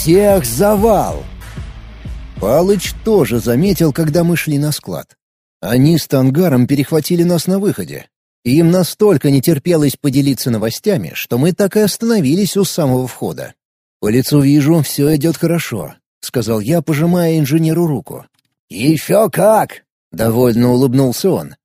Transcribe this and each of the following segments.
всех завал!» Палыч тоже заметил, когда мы шли на склад. Они с Тангаром перехватили нас на выходе. Им настолько не терпелось поделиться новостями, что мы так и остановились у самого входа. «По лицу вижу, все идет хорошо», — сказал я, пожимая инженеру руку. «Еще как!» — довольно улыбнулся он.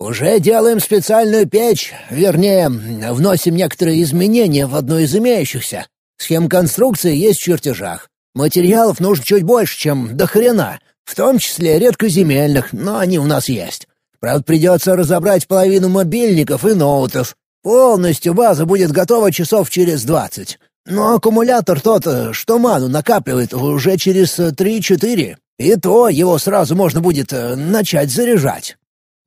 «Уже делаем специальную печь, вернее, вносим некоторые изменения в одну из имеющихся. Схем конструкции есть в чертежах. Материалов нужно чуть больше, чем до хрена, в том числе редкоземельных, но они у нас есть. Правда, придется разобрать половину мобильников и ноутов. Полностью база будет готова часов через двадцать. Но аккумулятор тот, что ману накапливает, уже через три-четыре. И то его сразу можно будет э, начать заряжать.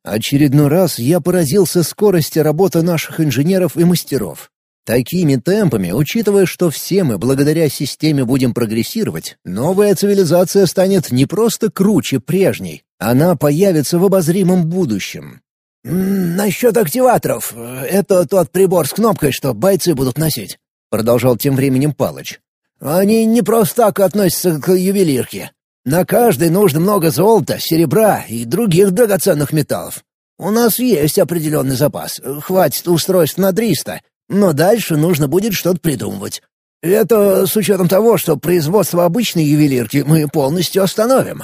Очередной раз я поразился скорости работы наших инженеров и мастеров. Такими темпами, учитывая, что все мы благодаря системе будем прогрессировать, новая цивилизация станет не просто круче прежней, она появится в обозримом будущем. «Насчет активаторов. Это тот прибор с кнопкой, что бойцы будут носить», — продолжал тем временем Палыч. «Они не просто так относятся к ювелирке. На каждой нужно много золота, серебра и других драгоценных металлов. У нас есть определенный запас. Хватит устройств на триста, но дальше нужно будет что-то придумывать. Это с учетом того, что производство обычной ювелирки мы полностью остановим».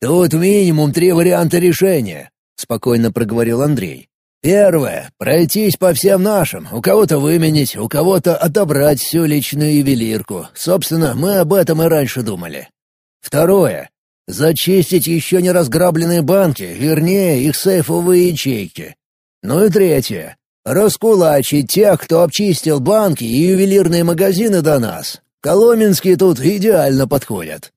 «Тут минимум три варианта решения», — спокойно проговорил Андрей. «Первое — пройтись по всем нашим, у кого-то выменить, у кого-то отобрать всю личную ювелирку. Собственно, мы об этом и раньше думали. Второе — зачистить еще не разграбленные банки, вернее, их сейфовые ячейки. Ну и третье Раскулачить тех, кто обчистил банки и ювелирные магазины до нас. Коломенские тут идеально подходят.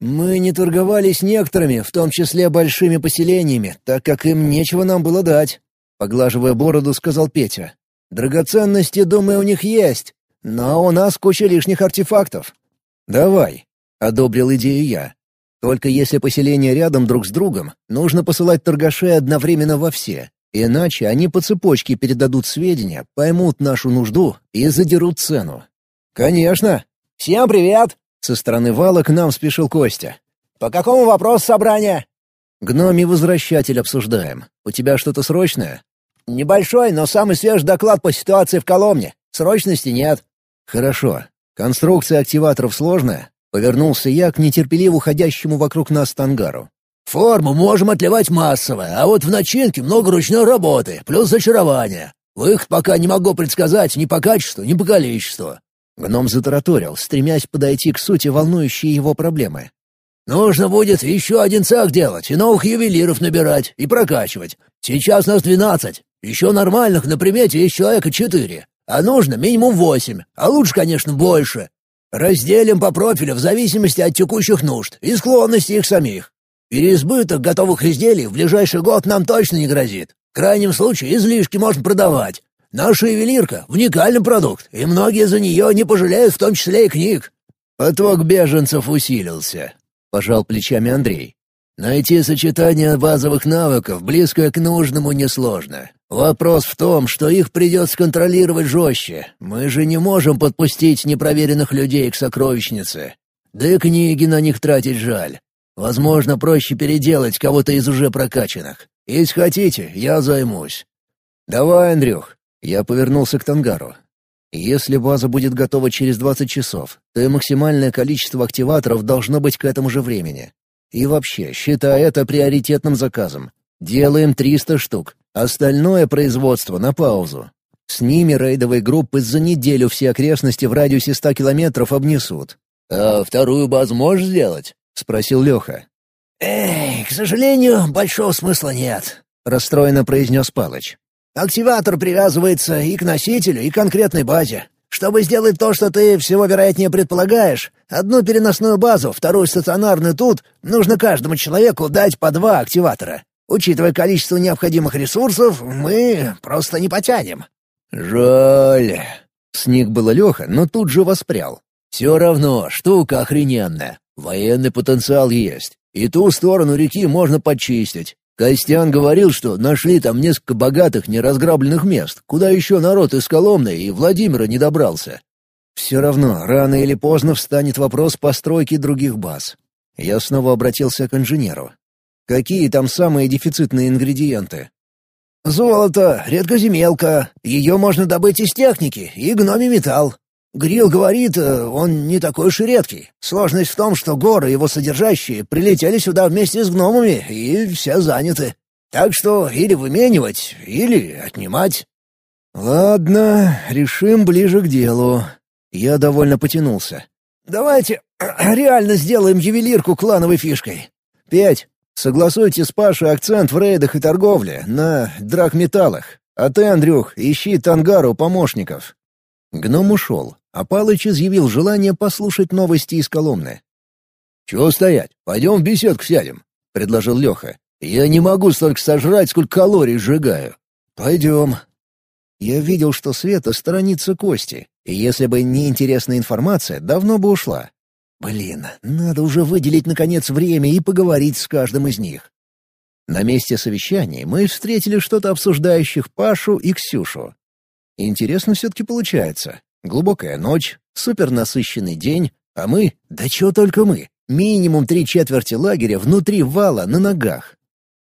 Мы не торговались некоторыми, в том числе большими поселениями, так как им нечего нам было дать. Поглаживая бороду, сказал Петя. Драгоценности, думаю, у них есть, но у нас куча лишних артефактов. Давай, одобрил идею я. Только если поселения рядом друг с другом, нужно посылать торгашей одновременно во все, Иначе они по цепочке передадут сведения, поймут нашу нужду и задерут цену. «Конечно! Всем привет!» Со стороны вала к нам спешил Костя. «По какому вопросу собрания?» «Гноми возвращатель обсуждаем. У тебя что-то срочное?» «Небольшой, но самый свежий доклад по ситуации в Коломне. Срочности нет». «Хорошо. Конструкция активаторов сложная?» Повернулся я к нетерпеливо ходящему вокруг нас тангару. Форму можем отливать массово, а вот в начинке много ручной работы, плюс зачарование. Выход пока не могу предсказать ни по качеству, ни по количеству». Гном затараторил, стремясь подойти к сути волнующей его проблемы. «Нужно будет еще один цех делать и новых ювелиров набирать и прокачивать. Сейчас нас двенадцать. Еще нормальных на примете есть человека четыре. А нужно минимум восемь, а лучше, конечно, больше. Разделим по профилю в зависимости от текущих нужд и склонностей их самих. Переизбыток готовых изделий в ближайший год нам точно не грозит. В крайнем случае излишки можно продавать. Наша ювелирка — уникальный продукт, и многие за нее не пожалеют, в том числе и книг». «Поток беженцев усилился», — пожал плечами Андрей. «Найти сочетание базовых навыков, близкое к нужному, несложно. Вопрос в том, что их придется контролировать жестче. Мы же не можем подпустить непроверенных людей к сокровищнице. Да и книги на них тратить жаль. Возможно, проще переделать кого-то из уже прокачанных. Если хотите, я займусь. Давай, Андрюх. Я повернулся к Тангару. Если база будет готова через 20 часов, то и максимальное количество активаторов должно быть к этому же времени. И вообще, считай это приоритетным заказом. Делаем 300 штук. Остальное производство на паузу. С ними рейдовые группы за неделю все окрестности в радиусе 100 километров обнесут. «А вторую базу можешь сделать?» — спросил Леха. «Эй, к сожалению, большого смысла нет», — расстроенно произнес Палыч. «Активатор привязывается и к носителю, и к конкретной базе. Чтобы сделать то, что ты всего вероятнее предполагаешь, одну переносную базу, вторую стационарную тут, нужно каждому человеку дать по два активатора. Учитывая количество необходимых ресурсов, мы просто не потянем». «Жаль». Сник было Леха, но тут же воспрял. «Все равно, штука охрененная. Военный потенциал есть. И ту сторону реки можно почистить. Костян говорил, что нашли там несколько богатых неразграбленных мест, куда еще народ из Коломны и Владимира не добрался. Все равно, рано или поздно встанет вопрос постройки других баз. Я снова обратился к инженеру. Какие там самые дефицитные ингредиенты? «Золото, редкоземелка. Ее можно добыть из техники и гноми металл. Грил говорит, э, он не такой уж и редкий. Сложность в том, что горы, его содержащие, прилетели сюда вместе с гномами, и все заняты. Так что или выменивать, или отнимать». «Ладно, решим ближе к делу». Я довольно потянулся. «Давайте реально сделаем ювелирку клановой фишкой. Пять. Согласуйте с Пашей акцент в рейдах и торговле на драгметаллах. А ты, Андрюх, ищи Тангару помощников». Гном ушел, а Палыч изъявил желание послушать новости из Коломны. «Чего стоять? Пойдем в беседку сядем», — предложил Леха. «Я не могу столько сожрать, сколько калорий сжигаю». «Пойдем». Я видел, что Света сторонится Кости, и если бы не интересная информация, давно бы ушла. Блин, надо уже выделить, наконец, время и поговорить с каждым из них. На месте совещания мы встретили что-то обсуждающих Пашу и Ксюшу. Интересно все-таки получается. Глубокая ночь, супернасыщенный день, а мы, да чего только мы, минимум три четверти лагеря внутри вала на ногах.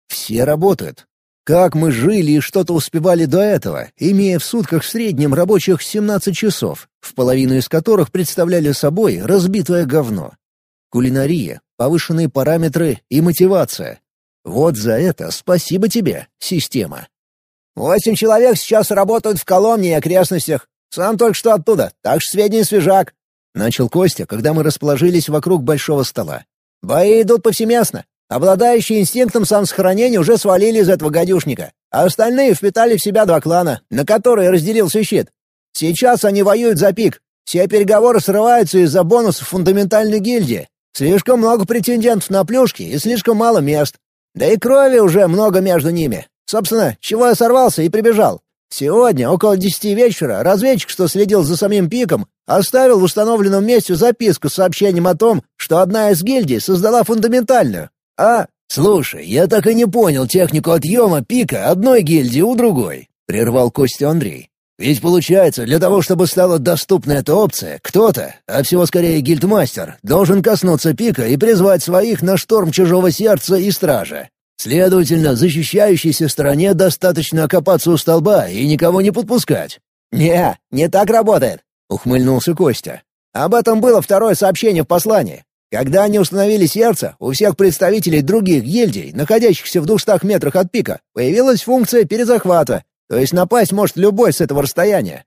Все работают, как мы жили и что-то успевали до этого, имея в сутках в среднем рабочих 17 часов, в половину из которых представляли собой разбитое говно. Кулинария, повышенные параметры и мотивация. Вот за это спасибо тебе, система. «Восемь человек сейчас работают в Коломне и окрестностях. Сам только что оттуда, так что сведения свежак», — начал Костя, когда мы расположились вокруг большого стола. «Бои идут повсеместно. Обладающие инстинктом самосохранения уже свалили из этого гадюшника, а остальные впитали в себя два клана, на которые разделился щит. Сейчас они воюют за пик. Все переговоры срываются из-за бонусов фундаментальной гильдии. Слишком много претендентов на плюшки и слишком мало мест. Да и крови уже много между ними. Собственно, чего я сорвался и прибежал. Сегодня, около десяти вечера, разведчик, что следил за самим пиком, оставил в установленном месте записку с сообщением о том, что одна из гильдий создала фундаментальную, «А, слушай, я так и не понял технику отъема пика одной гильдии у другой», — прервал Костю Андрей. «Ведь получается, для того, чтобы стала доступна эта опция, кто-то, а всего скорее гильдмастер, должен коснуться пика и призвать своих на шторм чужого сердца и стража. Следовательно, защищающейся стороне достаточно окопаться у столба и никого не подпускать». «Не, не так работает», — ухмыльнулся Костя. «Об этом было второе сообщение в послании. Когда они установили сердце, у всех представителей других гильдий, находящихся в двухстах метрах от пика, появилась функция перезахвата, то есть напасть может любой с этого расстояния.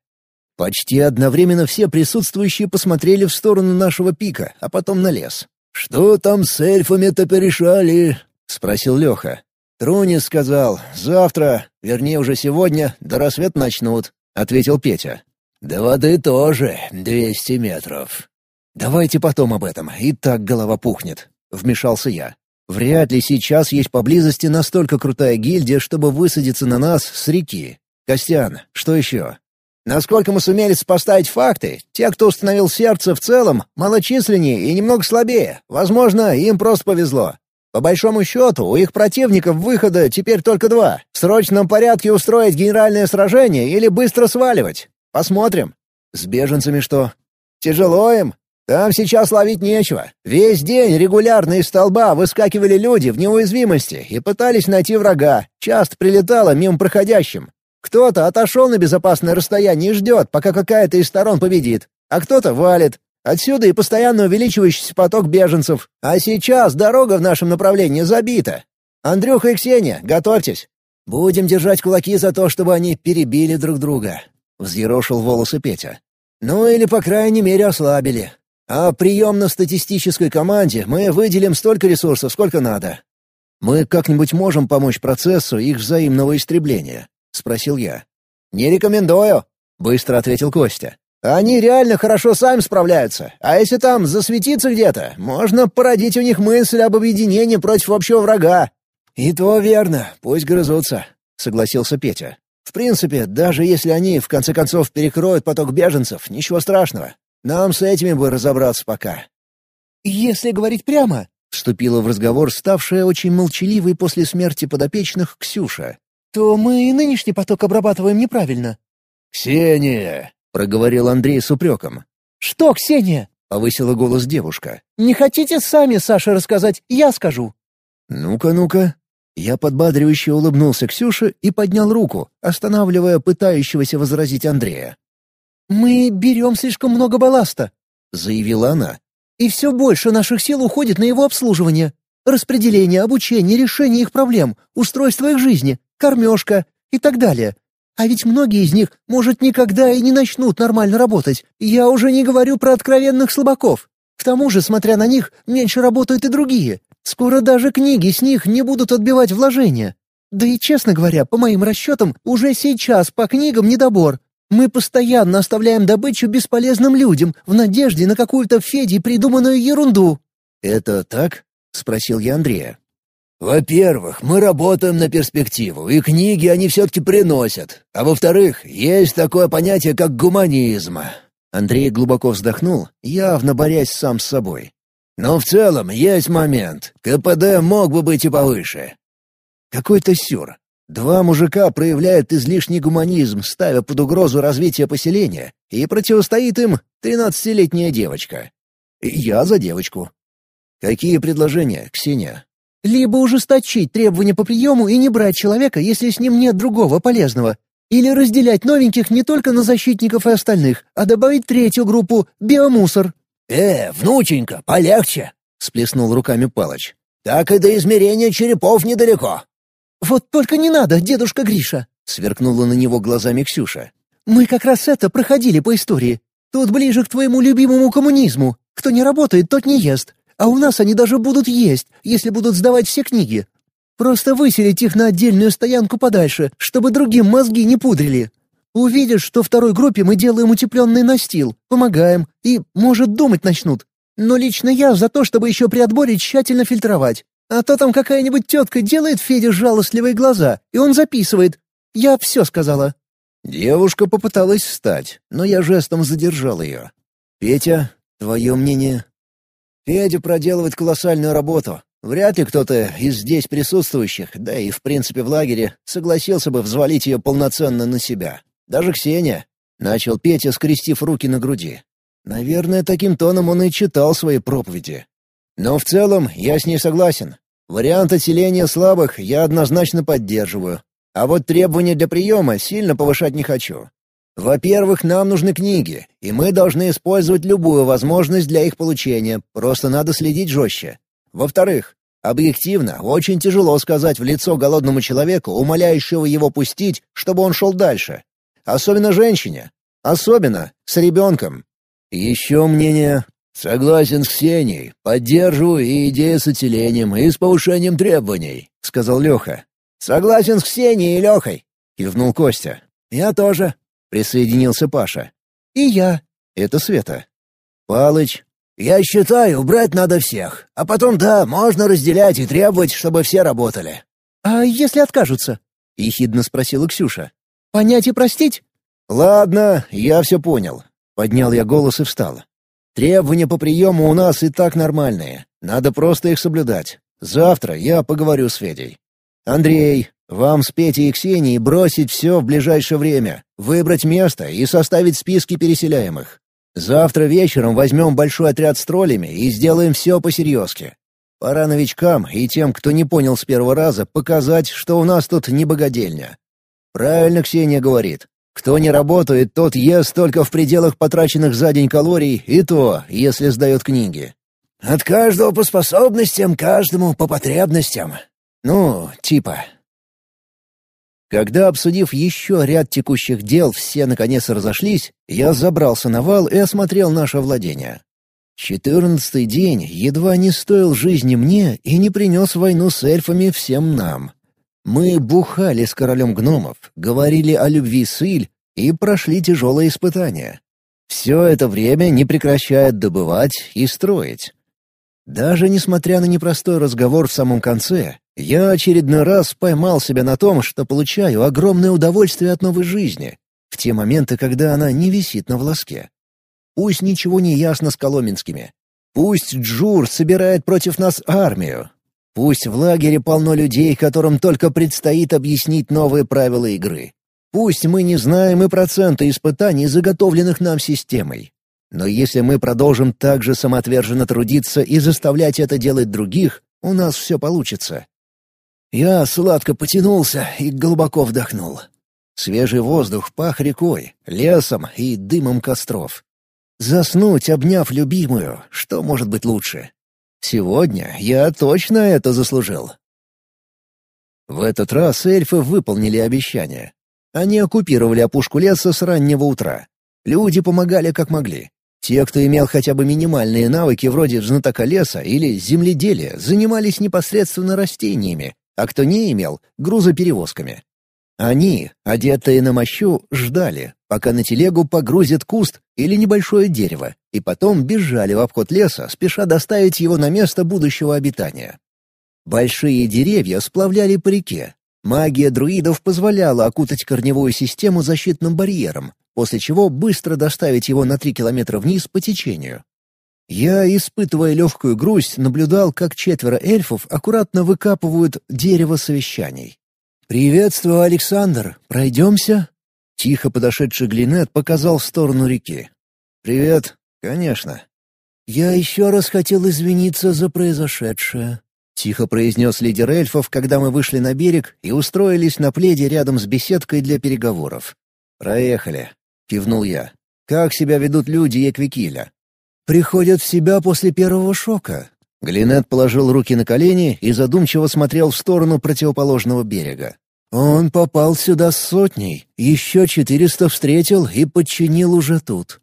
Почти одновременно все присутствующие посмотрели в сторону нашего пика, а потом на лес. «Что там с эльфами-то порешали?» — спросил Леха. «Трунис сказал, завтра, вернее уже сегодня, до рассвета начнут», — ответил Петя. «До воды тоже двести метров», «Давайте потом об этом, и так голова пухнет», — вмешался я. «Вряд ли сейчас есть поблизости настолько крутая гильдия, чтобы высадиться на нас с реки. Костян, что еще?» «Насколько мы сумели сопоставить факты, те, кто установил сердце в целом, малочисленнее и немного слабее. Возможно, им просто повезло. По большому счету, у их противников выхода теперь только два — в срочном порядке устроить генеральное сражение или быстро сваливать. Посмотрим». «С беженцами что?» «Тяжело им. Там сейчас ловить нечего. Весь день регулярно из столба выскакивали люди в неуязвимости и пытались найти врага, часто прилетало мимо проходящим. Кто-то отошел на безопасное расстояние и ждет, пока какая-то из сторон победит, а кто-то валит. Отсюда и постоянно увеличивающийся поток беженцев. А сейчас дорога в нашем направлении забита. Андрюха и Ксения, готовьтесь. Будем держать кулаки за то, чтобы они перебили друг друга. Взъерошил волосы Петя. Ну или, по крайней мере, ослабили. А приемно-статистической команде мы выделим столько ресурсов, сколько надо. Мы как-нибудь можем помочь процессу их взаимного истребления?» — спросил я. «Не рекомендую», — быстро ответил Костя. «Они реально хорошо сами справляются, а если там засветиться где-то, можно породить у них мысль об объединении против общего врага». «И то верно, пусть грызутся», — согласился Петя. «В принципе, даже если они, в конце концов, перекроют поток беженцев, ничего страшного. Нам с этими бы разобраться пока». «Если говорить прямо», — вступила в разговор ставшая очень молчаливой после смерти подопечных Ксюша, «то мы и нынешний поток обрабатываем неправильно». «Ксения», — проговорил Андрей с упреком, — «Что, Ксения?» — повысила голос девушка. «Не хотите сами Саше рассказать? Я скажу». «Ну-ка, ну-ка». Я подбадривающе улыбнулся Ксюше и поднял руку, останавливая пытающегося возразить Андрея. «Мы берем слишком много балласта», — заявила она. «И все больше наших сил уходит на его обслуживание. Распределение, обучение, решение их проблем, устройство их жизни, кормежка и так далее. А ведь многие из них, может, никогда и не начнут нормально работать. Я уже не говорю про откровенных слабаков. К тому же, смотря на них, меньше работают и другие. Скоро даже книги с них не будут отбивать вложения. Да и, честно говоря, по моим расчетам, уже сейчас по книгам недобор. Мы постоянно оставляем добычу бесполезным людям в надежде на какую-то Феди придуманную ерунду». «Это так?» — спросил я Андрея. Во-первых, мы работаем на перспективу, и книги они все-таки приносят. А во-вторых, есть такое понятие, как гуманизм. Андрей глубоко вздохнул, явно борясь сам с собой. Но в целом есть момент. КПД мог бы быть и повыше. Какой-то сюр. Два мужика проявляют излишний гуманизм, ставя под угрозу развитие поселения, и противостоит им тринадцатилетняя девочка. Я за девочку. Какие предложения, Ксения? Либо ужесточить требования по приему и не брать человека, если с ним нет другого полезного. Или разделять новеньких не только на защитников и остальных, а добавить третью группу — биомусор. «Э, внученька, полегче!» — сплеснул руками Палыч. «Так и до измерения черепов недалеко». «Вот только не надо, дедушка Гриша!» — сверкнула на него глазами Ксюша. «Мы как раз это проходили по истории. Тут ближе к твоему любимому коммунизму. Кто не работает, тот не ест. А у нас они даже будут есть, если будут сдавать все книги. Просто выселить их на отдельную стоянку подальше, чтобы другим мозги не пудрили. Увидишь, что второй группе мы делаем утепленный настил, помогаем и, может, думать начнут. Но лично я за то, чтобы еще при отборе тщательно фильтровать. А то там какая-нибудь тетка делает Феде жалостливые глаза, и он записывает. Я все сказала». Девушка попыталась встать, но я жестом задержал ее. «Петя, твое мнение?» Федя проделывает колоссальную работу. Вряд ли кто-то из здесь присутствующих, да и в принципе в лагере, согласился бы взвалить ее полноценно на себя. Даже Ксения. Начал Петя, скрестив руки на груди. Наверное, таким тоном он и читал свои проповеди. Но в целом я с ней согласен. Вариант отселения слабых я однозначно поддерживаю. А вот требования для приема сильно повышать не хочу. Во-первых, нам нужны книги, и мы должны использовать любую возможность для их получения, просто надо следить жестче. Во-вторых, объективно, очень тяжело сказать в лицо голодному человеку, умоляющего его пустить, чтобы он шел дальше. Особенно женщине. Особенно с ребенком. Еще мнение. Согласен с Ксенией, поддерживаю и идею с отселением, и с повышением требований, — сказал Леха. Согласен с Ксенией и Лехой, — кивнул Костя. Я тоже, Присоединился Паша. «И я». Это Света. «Палыч». «Я считаю, брать надо всех. А потом, да, можно разделять и требовать, чтобы все работали». «А если откажутся?» — ехидно спросила Ксюша. «Понять и простить?» «Ладно, я все понял». Поднял я голос и встал. «Требования по приему у нас и так нормальные. Надо просто их соблюдать. Завтра я поговорю с Федей. Андрей, вам с Петей и Ксенией бросить все в ближайшее время, выбрать место и составить списки переселяемых. Завтра вечером возьмем большой отряд с троллями и сделаем все по-серьезки. Пора новичкам и тем, кто не понял с первого раза, показать, что у нас тут не богадельня. Правильно Ксения говорит. Кто не работает, тот ест только в пределах потраченных за день калорий, и то, если сдает книги. От каждого по способностям, каждому по потребностям. Ну, типа. Когда, обсудив еще ряд текущих дел, все наконец разошлись, я забрался на вал и осмотрел наше владение. Четырнадцатый день едва не стоил жизни мне и не принес войну с эльфами всем нам. Мы бухали с королем гномов, говорили о любви с и прошли тяжелые испытания. Все это время не прекращает добывать и строить. Даже несмотря на непростой разговор в самом конце, я очередной раз поймал себя на том, что получаю огромное удовольствие от новой жизни, в те моменты, когда она не висит на волоске. Пусть ничего не ясно с коломенскими. Пусть Джур собирает против нас армию. Пусть в лагере полно людей, которым только предстоит объяснить новые правила игры. Пусть мы не знаем и процента испытаний, заготовленных нам системой. Но если мы продолжим так же самоотверженно трудиться и заставлять это делать других, у нас все получится. Я сладко потянулся и глубоко вдохнул. Свежий воздух пах рекой, лесом и дымом костров. Заснуть, обняв любимую, что может быть лучше? Сегодня я точно это заслужил. В этот раз эльфы выполнили обещание. Они оккупировали опушку леса с раннего утра. Люди помогали как могли. Те, кто имел хотя бы минимальные навыки вроде знатока леса или земледелия, занимались непосредственно растениями, а кто не имел — грузоперевозками. Они, одетые на мощу, ждали, пока на телегу погрузят куст или небольшое дерево, и потом бежали в обход леса, спеша доставить его на место будущего обитания. Большие деревья сплавляли по реке. Магия друидов позволяла окутать корневую систему защитным барьером, после чего быстро доставить его на три километра вниз по течению. Я, испытывая легкую грусть, наблюдал, как четверо эльфов аккуратно выкапывают дерево совещаний. «Приветствую, Александр. Пройдемся?» Тихо подошедший Глинет показал в сторону реки. «Привет. Конечно». «Я еще раз хотел извиниться за произошедшее», — тихо произнес лидер эльфов, когда мы вышли на берег и устроились на пледе рядом с беседкой для переговоров. «Проехали», — кивнул я. «Как себя ведут люди Эквикиля?» «Приходят в себя после первого шока. Глинет положил руки на колени и задумчиво смотрел в сторону противоположного берега. Он попал сюда с сотней, еще четыреста встретил и подчинил уже тут.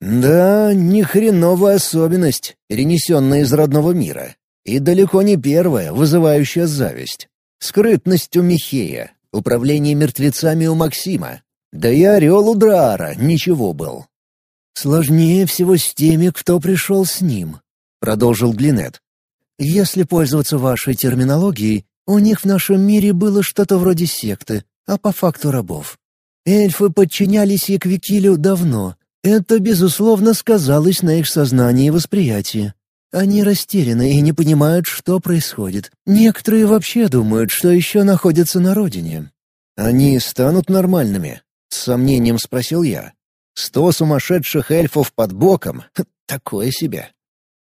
Да, ни хреновая особенность, перенесенная из родного мира. И далеко не первая, вызывающая зависть. Скрытность у Михея, управление мертвецами у Максима. Да и орел у Драара ничего был. Сложнее всего с теми, кто пришел с ним. — продолжил Глинет. «Если пользоваться вашей терминологией, у них в нашем мире было что-то вроде секты, а по факту рабов. Эльфы подчинялись Еквикилю давно. Это, безусловно, сказалось на их сознании и восприятии. Они растеряны и не понимают, что происходит. Некоторые вообще думают, что еще находятся на родине. «Они станут нормальными?» — с сомнением спросил я. «Сто сумасшедших эльфов под боком? Такое себе».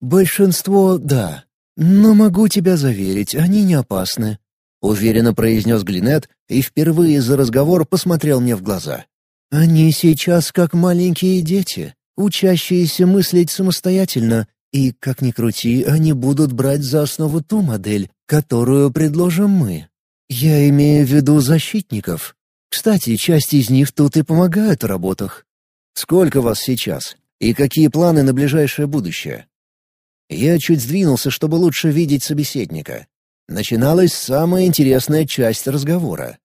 «Большинство — да. Но могу тебя заверить, они не опасны», — уверенно произнес Глинет и впервые за разговор посмотрел мне в глаза. «Они сейчас как маленькие дети, учащиеся мыслить самостоятельно, и, как ни крути, они будут брать за основу ту модель, которую предложим мы. Я имею в виду защитников. Кстати, часть из них тут и помогают в работах. Сколько вас сейчас? И какие планы на ближайшее будущее?» Я чуть сдвинулся, чтобы лучше видеть собеседника. Начиналась самая интересная часть разговора.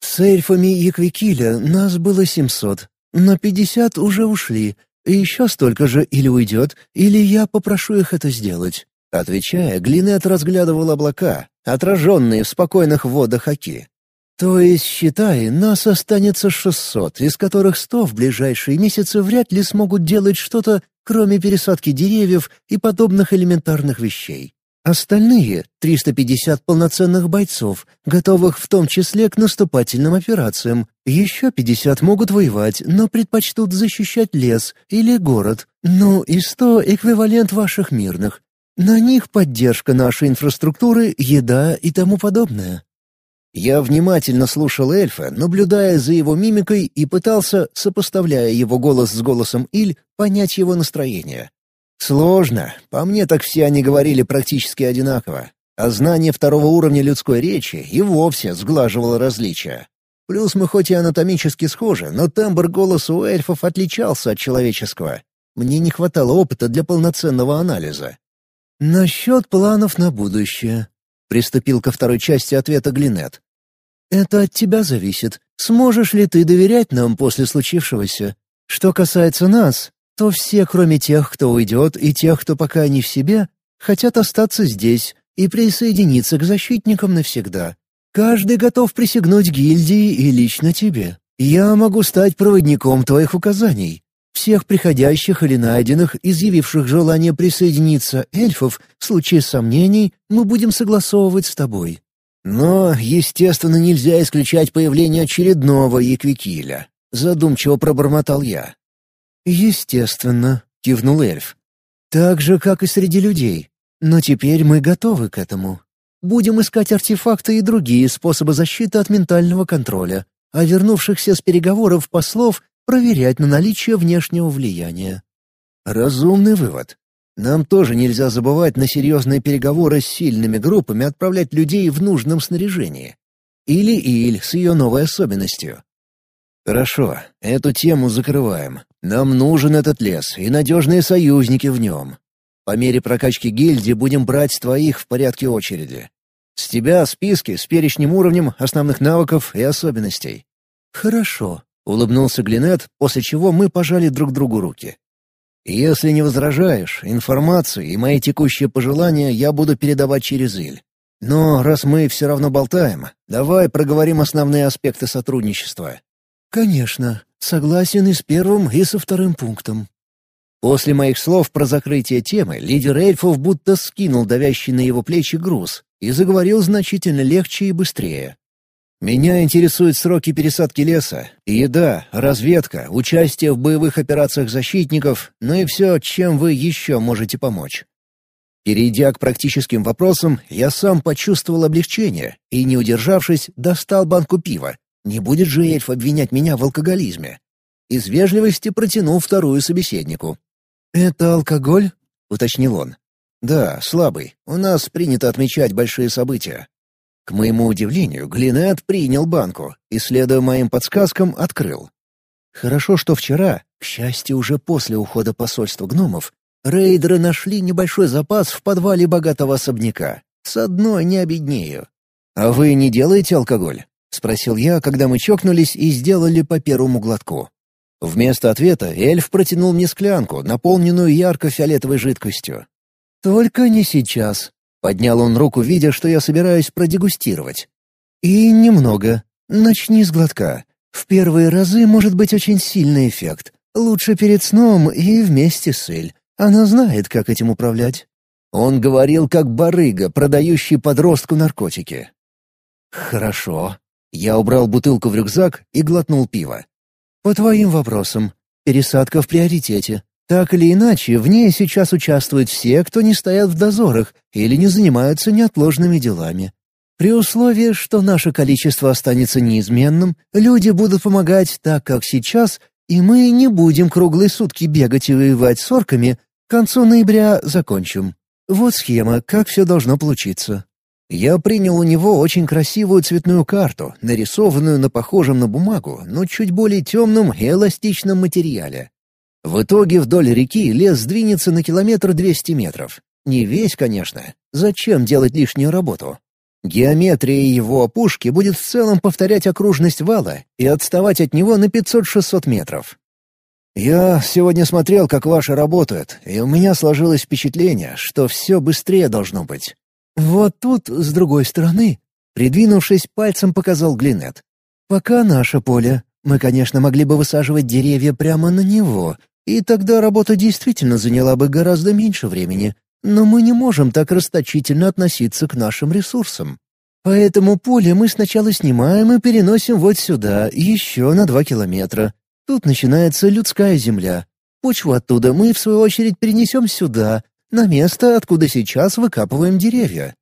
«С эльфами Яквикиля нас было семьсот, но пятьдесят уже ушли, и еще столько же или уйдет, или я попрошу их это сделать». Отвечая, Глинет разглядывал облака, отраженные в спокойных водах Оки. «То есть, считай, нас останется шестьсот, из которых сто в ближайшие месяцы вряд ли смогут делать что-то кроме пересадки деревьев и подобных элементарных вещей. Остальные — 350 полноценных бойцов, готовых в том числе к наступательным операциям. Еще 50 могут воевать, но предпочтут защищать лес или город. Ну и 100 — эквивалент ваших мирных. На них поддержка нашей инфраструктуры, еда и тому подобное. Я внимательно слушал эльфа, наблюдая за его мимикой и пытался, сопоставляя его голос с голосом Иль, понять его настроение. Сложно. По мне так все они говорили практически одинаково. А знание второго уровня людской речи и вовсе сглаживало различия. Плюс мы хоть и анатомически схожи, но тембр голоса у эльфов отличался от человеческого. Мне не хватало опыта для полноценного анализа. «Насчет планов на будущее», — приступил ко второй части ответа Глинет. «Это от тебя зависит. Сможешь ли ты доверять нам после случившегося? Что касается нас, то все, кроме тех, кто уйдет, и тех, кто пока не в себе, хотят остаться здесь и присоединиться к защитникам навсегда. Каждый готов присягнуть гильдии и лично тебе. Я могу стать проводником твоих указаний. Всех приходящих или найденных, изъявивших желание присоединиться эльфов, в случае сомнений, мы будем согласовывать с тобой. Но, естественно, нельзя исключать появление очередного Еквикиля. Задумчиво пробормотал я. Естественно. — кивнул эльф. «Так же, как и среди людей. Но теперь мы готовы к этому. Будем искать артефакты и другие способы защиты от ментального контроля, а вернувшихся с переговоров послов проверять на наличие внешнего влияния». Разумный вывод. Нам тоже нельзя забывать на серьезные переговоры с сильными группами отправлять людей в нужном снаряжении. Или Иль с ее новой особенностью. Хорошо, эту тему закрываем. Нам нужен этот лес и надежные союзники в нем. По мере прокачки гильдии будем брать твоих в порядке очереди. С тебя списки с перечнем уровнем основных навыков и особенностей. Хорошо, улыбнулся Глинет, после чего мы пожали друг другу руки. Если не возражаешь, информацию и мои текущие пожелания я буду передавать через Иль. Но раз мы все равно болтаем, давай проговорим основные аспекты сотрудничества. Конечно, согласен и с первым, и со вторым пунктом. После моих слов про закрытие темы лидер эльфов будто скинул давящий на его плечи груз и заговорил значительно легче и быстрее. Меня интересуют сроки пересадки леса, еда, разведка, участие в боевых операциях защитников, ну и все, чем вы еще можете помочь. Перейдя к практическим вопросам, я сам почувствовал облегчение и, не удержавшись, достал банку пива. Не будет же эльф обвинять меня в алкоголизме. Из вежливости протянул вторую собеседнику. «Это алкоголь?» — уточнил он. «Да, слабый. У нас принято отмечать большие события. К моему удивлению, Глинет принял банку и, следуя моим подсказкам, открыл. Хорошо, что вчера, к счастью, уже после ухода посольства гномов, рейдеры нашли небольшой запас в подвале богатого особняка. С одной не обеднею. «А вы не делаете алкоголь?» — спросил я, когда мы чокнулись и сделали по первому глотку. Вместо ответа эльф протянул мне склянку, наполненную ярко-фиолетовой жидкостью. «Только не сейчас», Поднял он руку, видя, что я собираюсь продегустировать. «И немного. Начни с глотка. В первые разы может быть очень сильный эффект. Лучше перед сном и вместе с Эль. Она знает, как этим управлять». Он говорил как барыга, продающий подростку наркотики. «Хорошо». Я убрал бутылку в рюкзак и глотнул пиво. «По твоим вопросам. Пересадка в приоритете. Так или иначе, в ней сейчас участвуют все, кто не стоят в дозорах или не занимаются неотложными делами. При условии, что наше количество останется неизменным, люди будут помогать так, как сейчас, и мы не будем круглые сутки бегать и воевать с орками, к концу ноября закончим. Вот схема, как все должно получиться. Я принял у него очень красивую цветную карту, нарисованную на похожем на бумагу, но чуть более темном и эластичном материале. В итоге вдоль реки лес сдвинется на километр двести метров. Не весь, конечно. Зачем делать лишнюю работу? Геометрия его опушки будет в целом повторять окружность вала и отставать от него на 500-600 метров. Я сегодня смотрел, как ваши работают, и у меня сложилось впечатление, что все быстрее должно быть. Вот тут, с другой стороны, придвинувшись, пальцем показал Глинет. Пока наше поле. Мы, конечно, могли бы высаживать деревья прямо на него, и тогда работа действительно заняла бы гораздо меньше времени, но мы не можем так расточительно относиться к нашим ресурсам. Поэтому поле мы сначала снимаем и переносим вот сюда, еще на два километра. Тут начинается людская земля. Почву оттуда мы, в свою очередь, перенесем сюда, на место, откуда сейчас выкапываем деревья.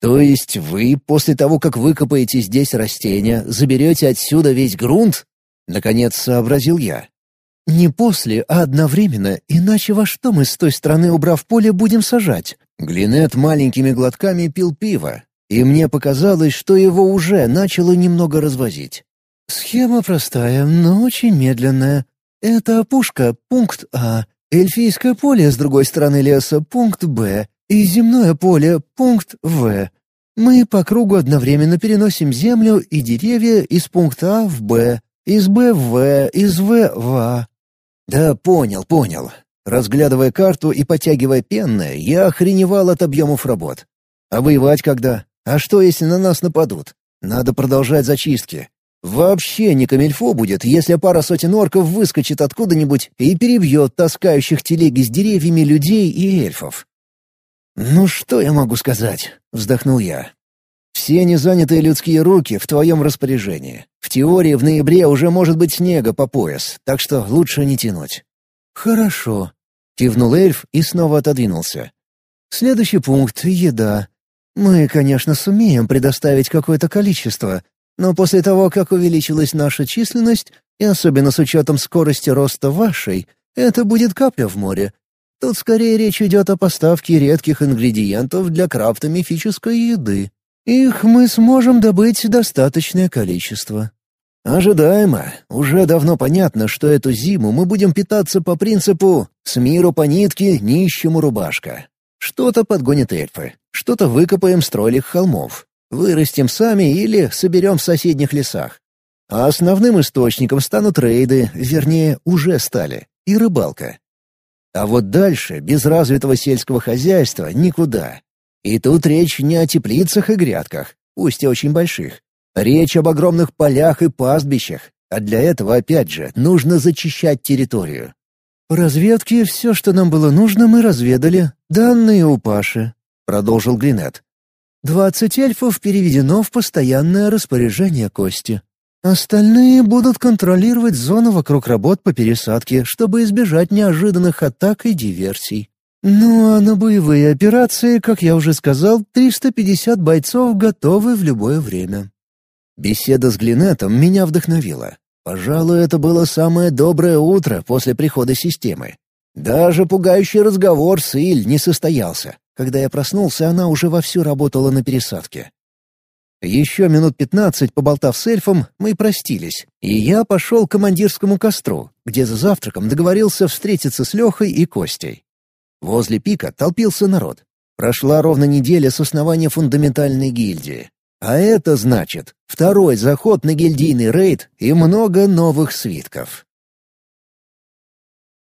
То есть вы, после того, как выкопаете здесь растения, заберете отсюда весь грунт? Наконец сообразил я. «Не после, а одновременно, иначе во что мы с той стороны, убрав поле, будем сажать?» Глинет маленькими глотками пил пиво, и мне показалось, что его уже начало немного развозить. «Схема простая, но очень медленная. Это опушка, пункт А, эльфийское поле с другой стороны леса, пункт Б, и земное поле, пункт В. Мы по кругу одновременно переносим землю и деревья из пункта А в Б, из Б в В, из В в А. «Да, понял, понял». Разглядывая карту и потягивая пенное, я охреневал от объемов работ. А воевать когда? А что, если на нас нападут? Надо продолжать зачистки. Вообще не камельфо будет, если пара сотен орков выскочит откуда-нибудь и перебьет таскающих телеги с деревьями людей и эльфов. «Ну что я могу сказать?» — вздохнул я. Все незанятые людские руки в твоем распоряжении. В теории в ноябре уже может быть снега по пояс, так что лучше не тянуть». «Хорошо. — кивнул эльф и снова отодвинулся. «Следующий пункт — еда. Мы, конечно, сумеем предоставить какое-то количество, но после того, как увеличилась наша численность, и особенно с учетом скорости роста вашей, это будет капля в море. Тут скорее речь идет о поставке редких ингредиентов для крафта мифической еды. Их мы сможем добыть достаточное количество. Ожидаемо. Уже давно понятно, что эту зиму мы будем питаться по принципу «с миру по нитке, нищему рубашка». Что-то подгонят эльфы, что-то выкопаем с троллих холмов, вырастим сами или соберем в соседних лесах. А основным источником станут рейды, вернее, уже стали, и рыбалка. А вот дальше, без развитого сельского хозяйства, никуда. И тут речь не о теплицах и грядках, пусть и очень больших. Речь об огромных полях и пастбищах, а для этого, опять же, нужно зачищать территорию. «По разведке все, что нам было нужно, мы разведали. Данные у Паши», — продолжил Глинет. «Двадцать эльфов переведено в постоянное распоряжение Кости. Остальные будут контролировать зону вокруг работ по пересадке, чтобы избежать неожиданных атак и диверсий. Ну а на боевые операции, как я уже сказал, 350 бойцов готовы в любое время. Беседа с Глинетом меня вдохновила. Пожалуй, это было самое доброе утро после прихода системы. Даже пугающий разговор с Иль не состоялся. Когда я проснулся, она уже вовсю работала на пересадке. Еще минут пятнадцать, поболтав с эльфом, мы простились, и я пошел к командирскому костру, где за завтраком договорился встретиться с Лехой и Костей. Возле пика толпился народ. Прошла ровно неделя с основания фундаментальной гильдии. А это значит второй заход на гильдийный рейд и много новых свитков.